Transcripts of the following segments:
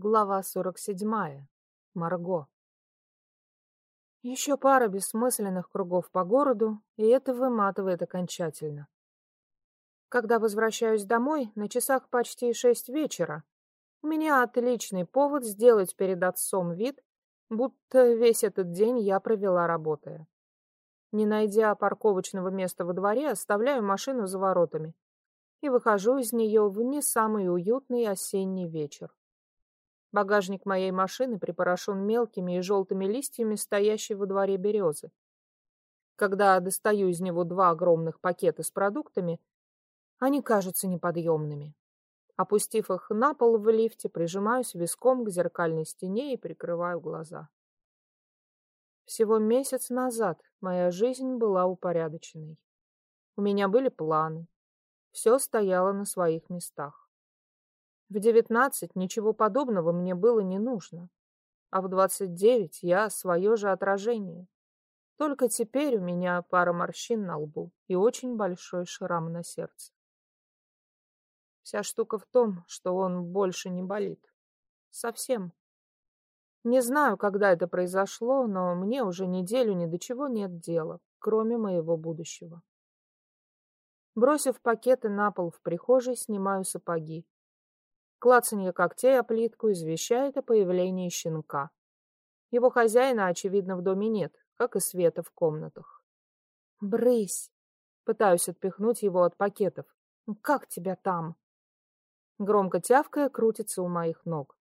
Глава 47. Марго. Еще пара бессмысленных кругов по городу, и это выматывает окончательно. Когда возвращаюсь домой, на часах почти шесть вечера, у меня отличный повод сделать перед отцом вид, будто весь этот день я провела работая. Не найдя парковочного места во дворе, оставляю машину за воротами и выхожу из нее в не самый уютный осенний вечер. Багажник моей машины припорошен мелкими и желтыми листьями стоящей во дворе березы. Когда достаю из него два огромных пакета с продуктами, они кажутся неподъемными. Опустив их на пол в лифте, прижимаюсь виском к зеркальной стене и прикрываю глаза. Всего месяц назад моя жизнь была упорядоченной. У меня были планы. Все стояло на своих местах. В девятнадцать ничего подобного мне было не нужно, а в двадцать девять я свое же отражение. Только теперь у меня пара морщин на лбу и очень большой шрам на сердце. Вся штука в том, что он больше не болит. Совсем. Не знаю, когда это произошло, но мне уже неделю ни до чего нет дела, кроме моего будущего. Бросив пакеты на пол в прихожей, снимаю сапоги. Клацанье когтей о плитку извещает о появлении щенка. Его хозяина, очевидно, в доме нет, как и света в комнатах. «Брысь!» Пытаюсь отпихнуть его от пакетов. «Как тебя там?» Громко тявкая крутится у моих ног.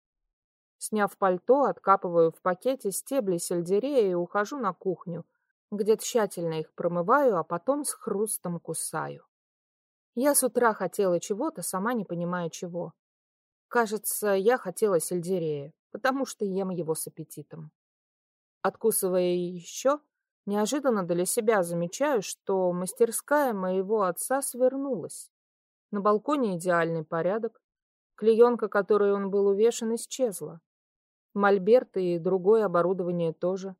Сняв пальто, откапываю в пакете стебли сельдерея и ухожу на кухню, где тщательно их промываю, а потом с хрустом кусаю. Я с утра хотела чего-то, сама не понимая чего. Кажется, я хотела сельдерея, потому что ем его с аппетитом. Откусывая еще, неожиданно для себя замечаю, что мастерская моего отца свернулась. На балконе идеальный порядок. Клеенка, которой он был увешан, исчезла. Мольберт и другое оборудование тоже.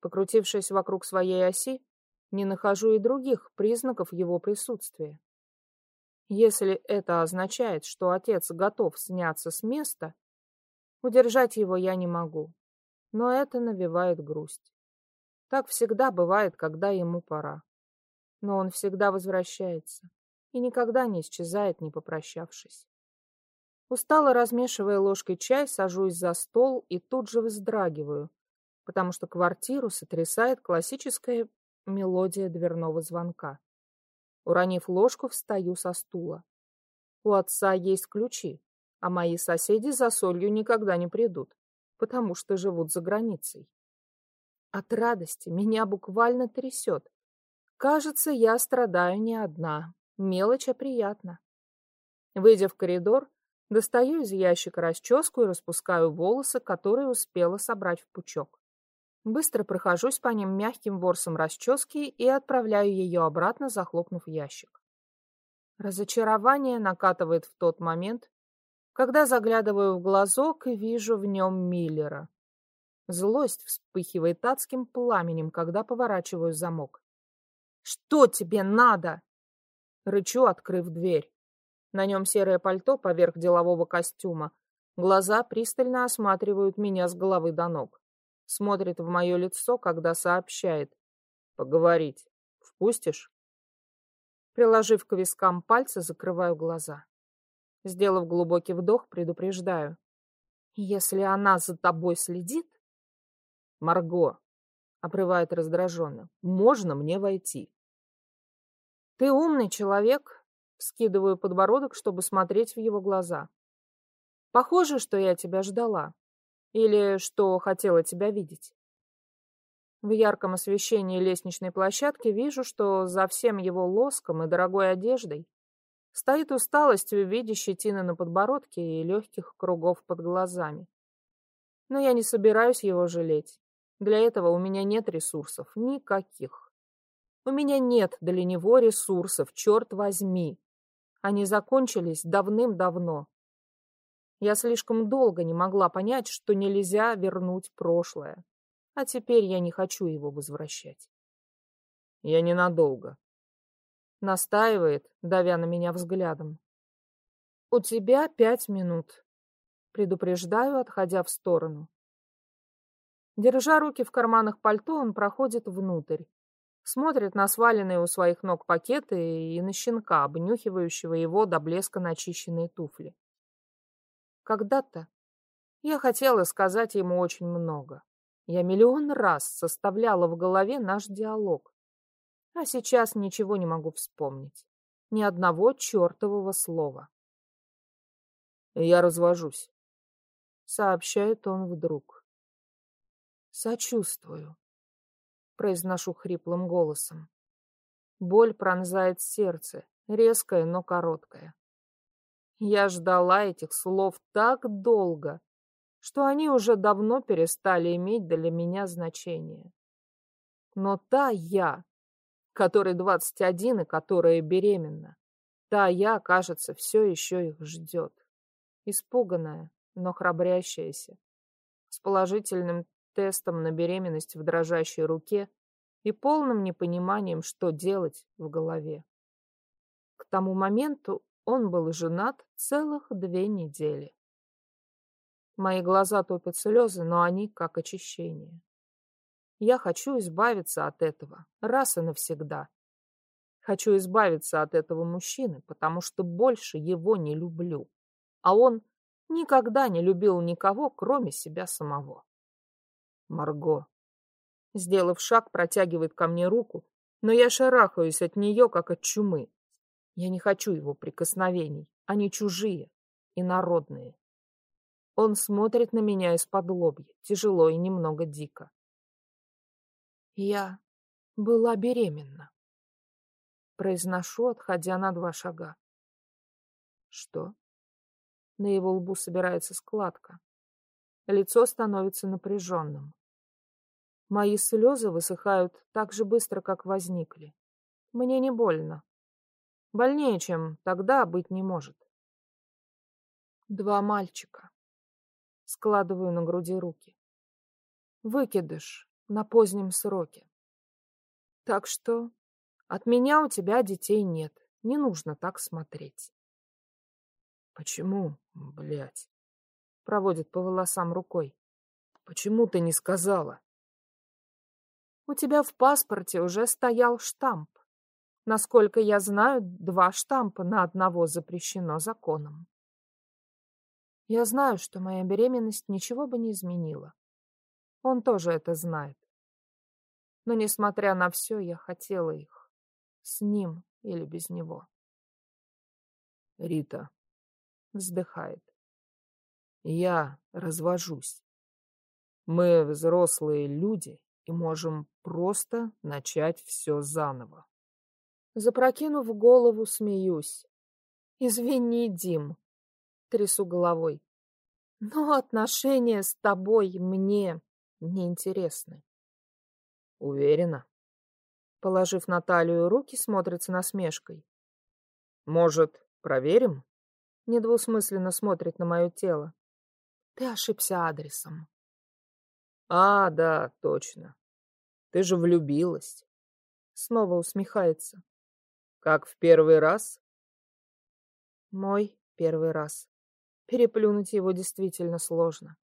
Покрутившись вокруг своей оси, не нахожу и других признаков его присутствия. Если это означает, что отец готов сняться с места, удержать его я не могу. Но это навевает грусть. Так всегда бывает, когда ему пора. Но он всегда возвращается и никогда не исчезает, не попрощавшись. Устало размешивая ложкой чай, сажусь за стол и тут же вздрагиваю, потому что квартиру сотрясает классическая мелодия дверного звонка. Уронив ложку, встаю со стула. У отца есть ключи, а мои соседи за солью никогда не придут, потому что живут за границей. От радости меня буквально трясет. Кажется, я страдаю не одна. Мелочь, а приятно. Выйдя в коридор, достаю из ящика расческу и распускаю волосы, которые успела собрать в пучок. Быстро прохожусь по ним мягким ворсом расчески и отправляю ее обратно, захлопнув ящик. Разочарование накатывает в тот момент, когда заглядываю в глазок и вижу в нем Миллера. Злость вспыхивает адским пламенем, когда поворачиваю замок. «Что тебе надо?» Рычу, открыв дверь. На нем серое пальто поверх делового костюма. Глаза пристально осматривают меня с головы до ног смотрит в мое лицо, когда сообщает. Поговорить. Впустишь? Приложив к вискам пальцы, закрываю глаза. Сделав глубокий вдох, предупреждаю. Если она за тобой следит... Марго, обрывает раздраженно, можно мне войти? Ты умный человек, скидываю подбородок, чтобы смотреть в его глаза. Похоже, что я тебя ждала. Или что хотела тебя видеть. В ярком освещении лестничной площадки вижу, что за всем его лоском и дорогой одеждой стоит усталость в виде щетины на подбородке и легких кругов под глазами. Но я не собираюсь его жалеть. Для этого у меня нет ресурсов. Никаких. У меня нет для него ресурсов, черт возьми. Они закончились давным-давно. Я слишком долго не могла понять, что нельзя вернуть прошлое. А теперь я не хочу его возвращать. Я ненадолго. Настаивает, давя на меня взглядом. У тебя пять минут. Предупреждаю, отходя в сторону. Держа руки в карманах пальто, он проходит внутрь. Смотрит на сваленные у своих ног пакеты и на щенка, обнюхивающего его до блеска начищенные туфли. Когда-то я хотела сказать ему очень много. Я миллион раз составляла в голове наш диалог. А сейчас ничего не могу вспомнить. Ни одного чертового слова. «Я развожусь», — сообщает он вдруг. «Сочувствую», — произношу хриплым голосом. Боль пронзает сердце, резкая, но короткая. Я ждала этих слов так долго, что они уже давно перестали иметь для меня значение. Но та я, которой 21 и которая беременна, та я, кажется, все еще их ждет. Испуганная, но храбрящаяся, с положительным тестом на беременность в дрожащей руке и полным непониманием, что делать в голове. К тому моменту он был женат целых две недели. Мои глаза топят слезы, но они как очищение. Я хочу избавиться от этого, раз и навсегда. Хочу избавиться от этого мужчины, потому что больше его не люблю. А он никогда не любил никого, кроме себя самого. Марго. Сделав шаг, протягивает ко мне руку, но я шарахаюсь от нее, как от чумы. Я не хочу его прикосновений. Они чужие и народные. Он смотрит на меня из-под лобья, тяжело и немного дико. Я была беременна. Произношу, отходя на два шага. Что? На его лбу собирается складка. Лицо становится напряженным. Мои слезы высыхают так же быстро, как возникли. Мне не больно. Больнее, чем тогда, быть не может. Два мальчика. Складываю на груди руки. Выкидыш на позднем сроке. Так что от меня у тебя детей нет. Не нужно так смотреть. Почему, блядь? Проводит по волосам рукой. Почему ты не сказала? У тебя в паспорте уже стоял штамп. Насколько я знаю, два штампа на одного запрещено законом. Я знаю, что моя беременность ничего бы не изменила. Он тоже это знает. Но, несмотря на все, я хотела их. С ним или без него. Рита. Вздыхает. Я развожусь. Мы взрослые люди и можем просто начать все заново. Запрокинув голову, смеюсь. Извини, Дим трясу головой. Но отношения с тобой мне неинтересны. Уверена? Положив на талию руки, смотрится насмешкой. Может, проверим? Недвусмысленно смотрит на мое тело. Ты ошибся адресом. А, да, точно. Ты же влюбилась. Снова усмехается. Как в первый раз? Мой первый раз. Переплюнуть его действительно сложно.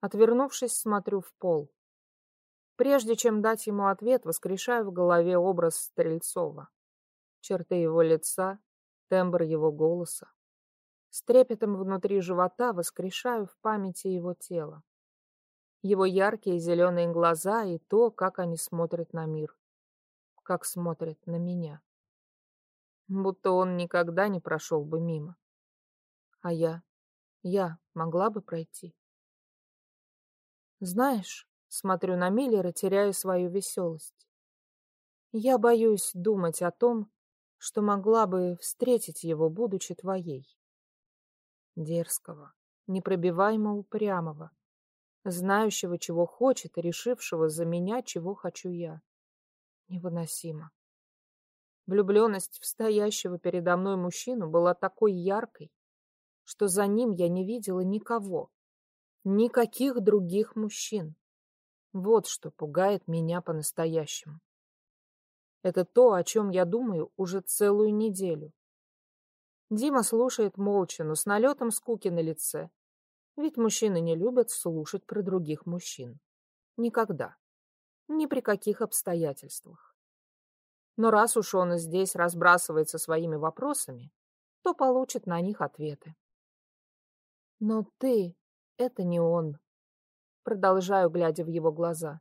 Отвернувшись, смотрю в пол. Прежде чем дать ему ответ, воскрешаю в голове образ Стрельцова. Черты его лица, тембр его голоса. С трепетом внутри живота воскрешаю в памяти его тело. Его яркие зеленые глаза и то, как они смотрят на мир. Как смотрят на меня. Будто он никогда не прошел бы мимо. А я? Я могла бы пройти? Знаешь, смотрю на Миллера, теряю свою веселость. Я боюсь думать о том, что могла бы встретить его, будучи твоей. Дерзкого, непробиваемо упрямого, знающего, чего хочет, и решившего за меня, чего хочу я. Невыносимо. Влюбленность в стоящего передо мной мужчину была такой яркой, что за ним я не видела никого, никаких других мужчин. Вот что пугает меня по-настоящему. Это то, о чем я думаю уже целую неделю. Дима слушает молча, но с налетом скуки на лице. Ведь мужчины не любят слушать про других мужчин. Никогда. Ни при каких обстоятельствах. Но раз уж он здесь разбрасывается своими вопросами, то получит на них ответы. Но ты — это не он. Продолжаю, глядя в его глаза.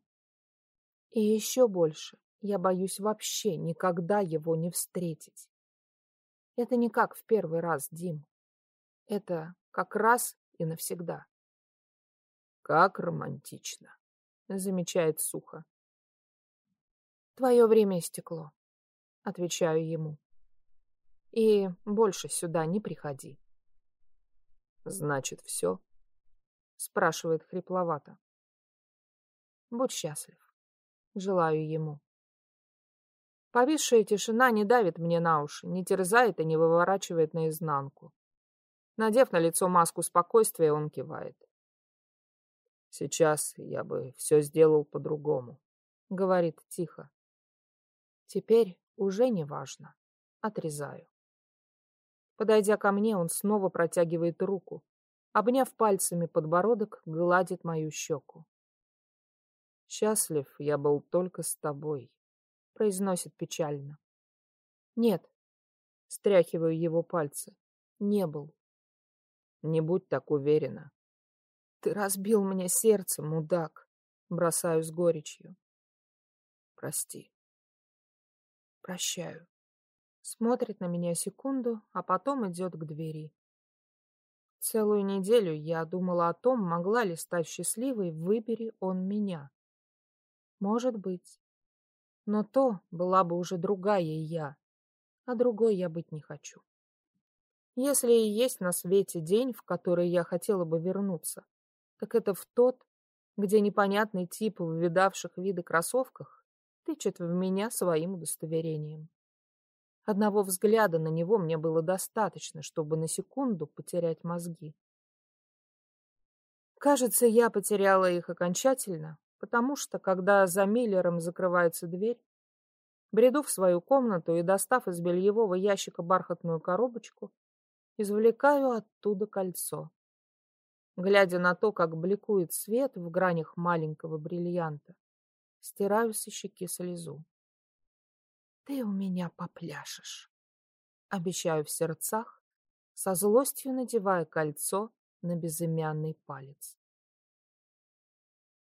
И еще больше я боюсь вообще никогда его не встретить. Это не как в первый раз, Дим. Это как раз и навсегда. Как романтично, замечает сухо. Твое время истекло, отвечаю ему. И больше сюда не приходи. Значит, все? Спрашивает хрипловато. Будь счастлив. Желаю ему. Повисшая тишина не давит мне на уши, не терзает и не выворачивает наизнанку. Надев на лицо маску спокойствия, он кивает. «Сейчас я бы все сделал по-другому», — говорит тихо. «Теперь уже не важно. Отрезаю». Подойдя ко мне, он снова протягивает руку. Обняв пальцами подбородок, гладит мою щеку. «Счастлив я был только с тобой», — произносит печально. «Нет», — стряхиваю его пальцы, — «не был». Не будь так уверена. Ты разбил мне сердце, мудак. Бросаю с горечью. Прости. Прощаю. Смотрит на меня секунду, а потом идет к двери. Целую неделю я думала о том, могла ли стать счастливой, выбери он меня. Может быть. Но то была бы уже другая я, а другой я быть не хочу. Если и есть на свете день, в который я хотела бы вернуться, так это в тот, где непонятный тип в видавших виды кроссовках тычет в меня своим удостоверением. Одного взгляда на него мне было достаточно, чтобы на секунду потерять мозги. Кажется, я потеряла их окончательно, потому что, когда за Миллером закрывается дверь, бреду в свою комнату и, достав из бельевого ящика бархатную коробочку, извлекаю оттуда кольцо. Глядя на то, как бликует свет в гранях маленького бриллианта, стираю со щеки слезу. Ты у меня попляшешь. Обещаю в сердцах, со злостью надевая кольцо на безымянный палец.